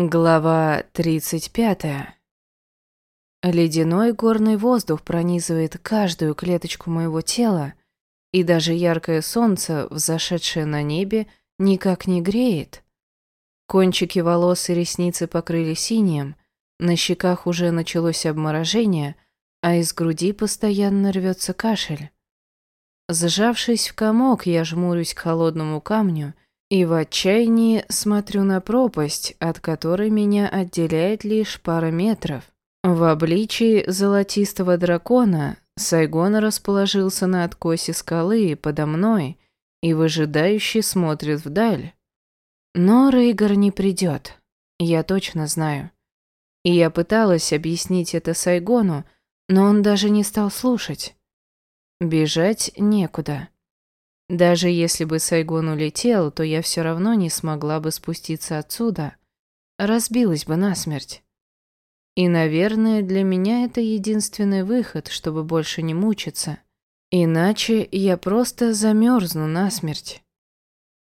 Глава 35. Ледяной горный воздух пронизывает каждую клеточку моего тела, и даже яркое солнце, взошедшее на небе, никак не греет. Кончики волос и ресницы покрыли синим, на щеках уже началось обморожение, а из груди постоянно рвется кашель. Зажавшись в комок, я жмурюсь к холодному камню — и в отчаянии смотрю на пропасть, от которой меня отделяет лишь пара метров. В обличии золотистого дракона Сайгон расположился на откосе скалы подо мной и выжидающе смотрит вдаль. Но Рейгар не придет, я точно знаю. И я пыталась объяснить это Сайгону, но он даже не стал слушать. Бежать некуда. Даже если бы Сайгон улетел, то я все равно не смогла бы спуститься отсюда. Разбилась бы насмерть. И, наверное, для меня это единственный выход, чтобы больше не мучиться. Иначе я просто замерзну насмерть.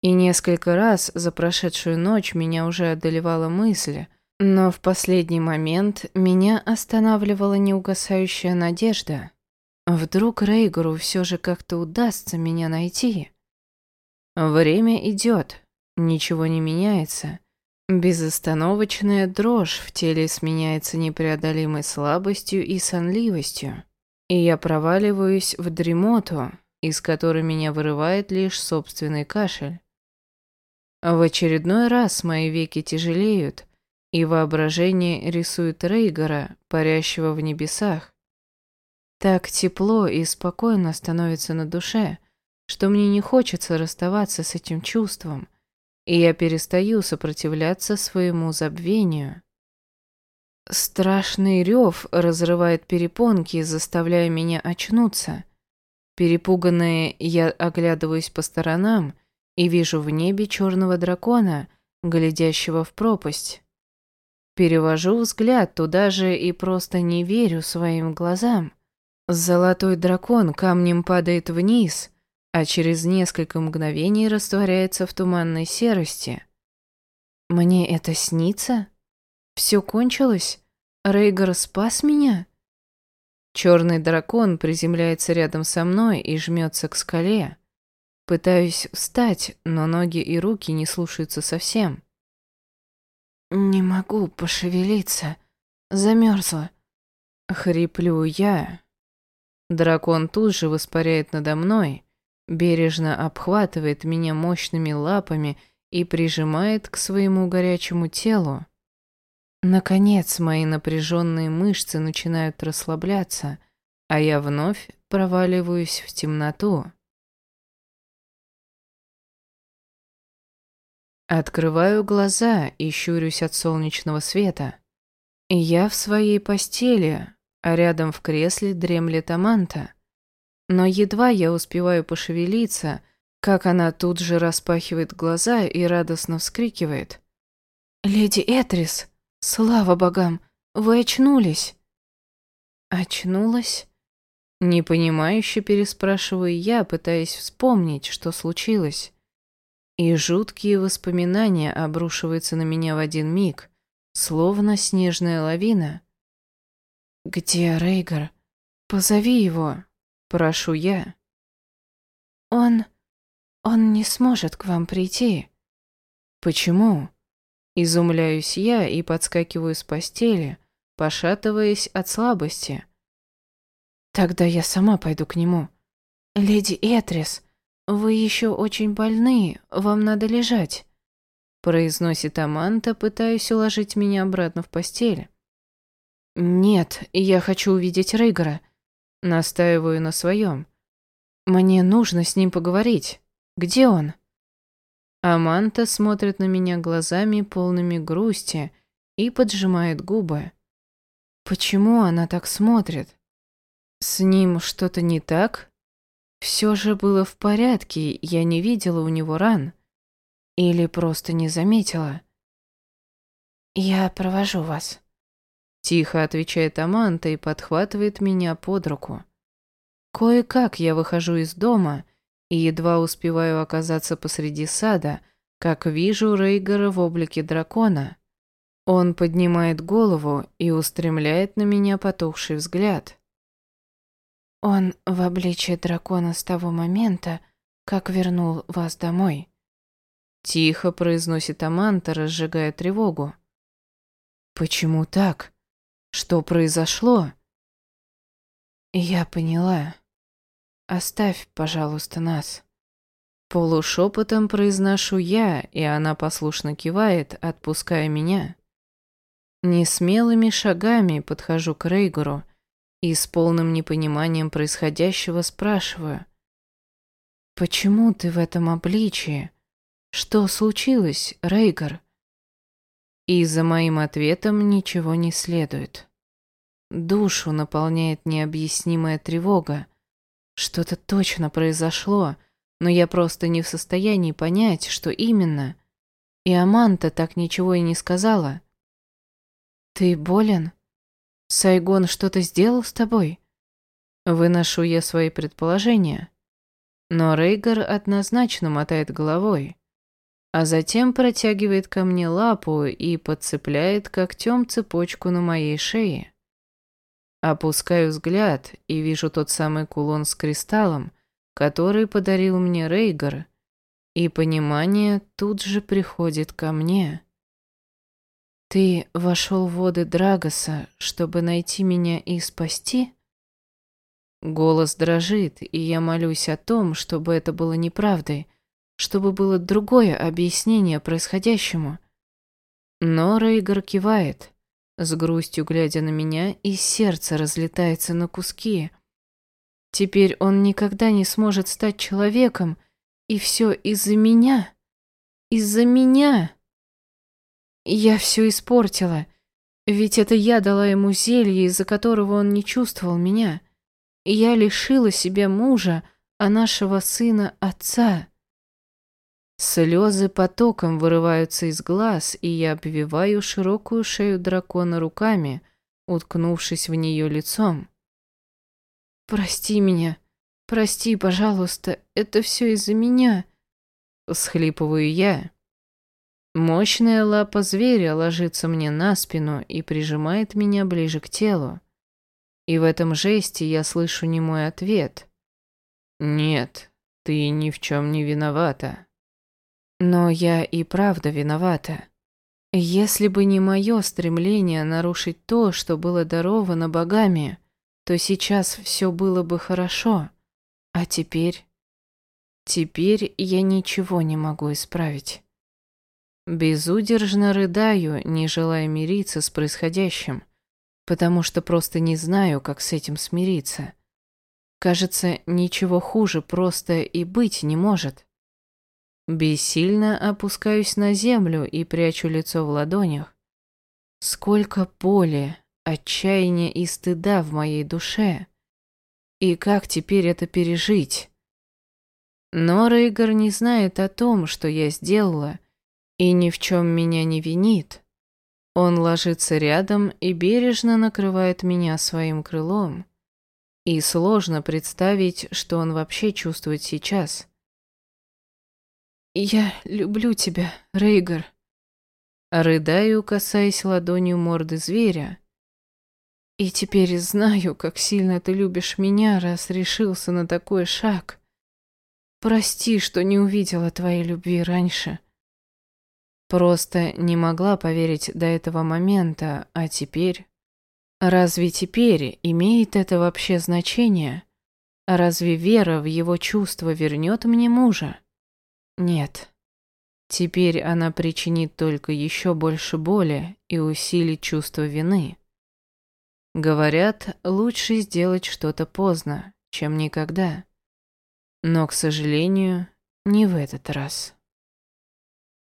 И несколько раз за прошедшую ночь меня уже одолевала мысль, но в последний момент меня останавливала неугасающая надежда. Вдруг Рейгору все же как-то удастся меня найти? Время идет, ничего не меняется. Безостановочная дрожь в теле сменяется непреодолимой слабостью и сонливостью. И я проваливаюсь в дремоту, из которой меня вырывает лишь собственный кашель. В очередной раз мои веки тяжелеют, и воображение рисует Рейгора, парящего в небесах, так тепло и спокойно становится на душе, что мне не хочется расставаться с этим чувством, и я перестаю сопротивляться своему забвению. Страшный рев разрывает перепонки, заставляя меня очнуться. Перепуганная, я оглядываюсь по сторонам и вижу в небе черного дракона, глядящего в пропасть. Перевожу взгляд туда же и просто не верю своим глазам. Золотой дракон камнем падает вниз, а через несколько мгновений растворяется в туманной серости. Мне это снится? Все кончилось? Рейгар спас меня? Черный дракон приземляется рядом со мной и жмется к скале. Пытаюсь встать, но ноги и руки не слушаются совсем. Не могу пошевелиться. Замерзла. Хриплю я, Дракон тут же воспаряет надо мной, бережно обхватывает меня мощными лапами и прижимает к своему горячему телу. Наконец мои напряженные мышцы начинают расслабляться, а я вновь проваливаюсь в темноту. Открываю глаза и щурюсь от солнечного света. Я в своей постели, а рядом в кресле дремлет Аманта. Но едва я успеваю пошевелиться, как она тут же распахивает глаза и радостно вскрикивает. «Леди Этрис, слава богам, вы очнулись!» «Очнулась?» Непонимающе переспрашиваю я, пытаясь вспомнить, что случилось. И жуткие воспоминания обрушиваются на меня в один миг, словно снежная лавина. «Где Рейгар? Позови его, прошу я». «Он... он не сможет к вам прийти». «Почему?» Изумляюсь я и подскакиваю с постели, пошатываясь от слабости. «Тогда я сама пойду к нему. Леди Этрис, вы еще очень больны, вам надо лежать», произносит Аманта, пытаясь уложить меня обратно в постель. «Нет, я хочу увидеть Рейгора». Настаиваю на своем. «Мне нужно с ним поговорить. Где он?» Аманта смотрит на меня глазами, полными грусти, и поджимает губы. Почему она так смотрит? С ним что-то не так? Все же было в порядке, я не видела у него ран. Или просто не заметила. «Я провожу вас», Тихо отвечает Аманта и подхватывает меня под руку. Кое-как я выхожу из дома и едва успеваю оказаться посреди сада, как вижу Рейгара в облике дракона. Он поднимает голову и устремляет на меня потухший взгляд. Он в обличье дракона с того момента, как вернул вас домой. Тихо произносит Аманта, разжигая тревогу. Почему так? Что произошло? Я поняла. Оставь, пожалуйста, нас. Полушепотом произношу я, и она послушно кивает, отпуская меня. Несмелыми шагами подхожу к Рейгору и с полным непониманием происходящего спрашиваю. «Почему ты в этом обличии? Что случилось, Рейгор?» И за моим ответом ничего не следует. Душу наполняет необъяснимая тревога. Что-то точно произошло — но я просто не в состоянии понять, что именно. И Аманта так ничего и не сказала. «Ты болен? Сайгон что-то сделал с тобой?» Выношу я свои предположения. Но Рейгар однозначно мотает головой, а затем протягивает ко мне лапу и подцепляет когтем цепочку на моей шее. Опускаю взгляд и вижу тот самый кулон с кристаллом, который подарил мне Рейгар, и понимание тут же приходит ко мне. Ты вошел в воды Драгоса, чтобы найти меня и спасти? Голос дрожит, и я молюсь о том, чтобы это было неправдой, чтобы было другое объяснение происходящему. Но Рейгар кивает, с грустью глядя на меня, и сердце разлетается на куски. Теперь он никогда не сможет стать человеком, и все из-за меня. Из-за меня. Я все испортила, ведь это я дала ему зелье, из-за которого он не чувствовал меня. Я лишила себя мужа, а нашего сына отца. Слезы потоком вырываются из глаз, и я обвиваю широкую шею дракона руками, уткнувшись в нее лицом. «Прости меня. Прости, пожалуйста. Это все из-за меня». Схлипываю я. Мощная лапа зверя ложится мне на спину и прижимает меня ближе к телу. И в этом жесте я слышу не мой ответ. «Нет, ты ни в чем не виновата». Но я и правда виновата. Если бы не мое стремление нарушить то, что было даровано богами, то сейчас все было бы хорошо. А теперь... Теперь я ничего не могу исправить. Безудержно рыдаю, не желая мириться с происходящим, потому что просто не знаю, как с этим смириться. Кажется, ничего хуже просто и быть не может. Бессильно опускаюсь на землю и прячу лицо в ладонях. Сколько боли, отчаяния и стыда в моей душе. И как теперь это пережить? Но Рейгар не знает о том, что я сделала, и ни в чем меня не винит. Он ложится рядом и бережно накрывает меня своим крылом. И сложно представить, что он вообще чувствует сейчас. «Я люблю тебя, Рейгар», Рыдаю, касаясь ладонью морды зверя, и теперь знаю, как сильно ты любишь меня, раз решился на такой шаг. Прости, что не увидела твоей любви раньше. Просто не могла поверить до этого момента, а теперь... Разве теперь имеет это вообще значение? Разве вера в его чувства вернет мне мужа? Нет. Теперь она причинит только еще больше боли и усилит чувство вины. Говорят, лучше сделать что-то поздно, чем никогда. Но, к сожалению, не в этот раз.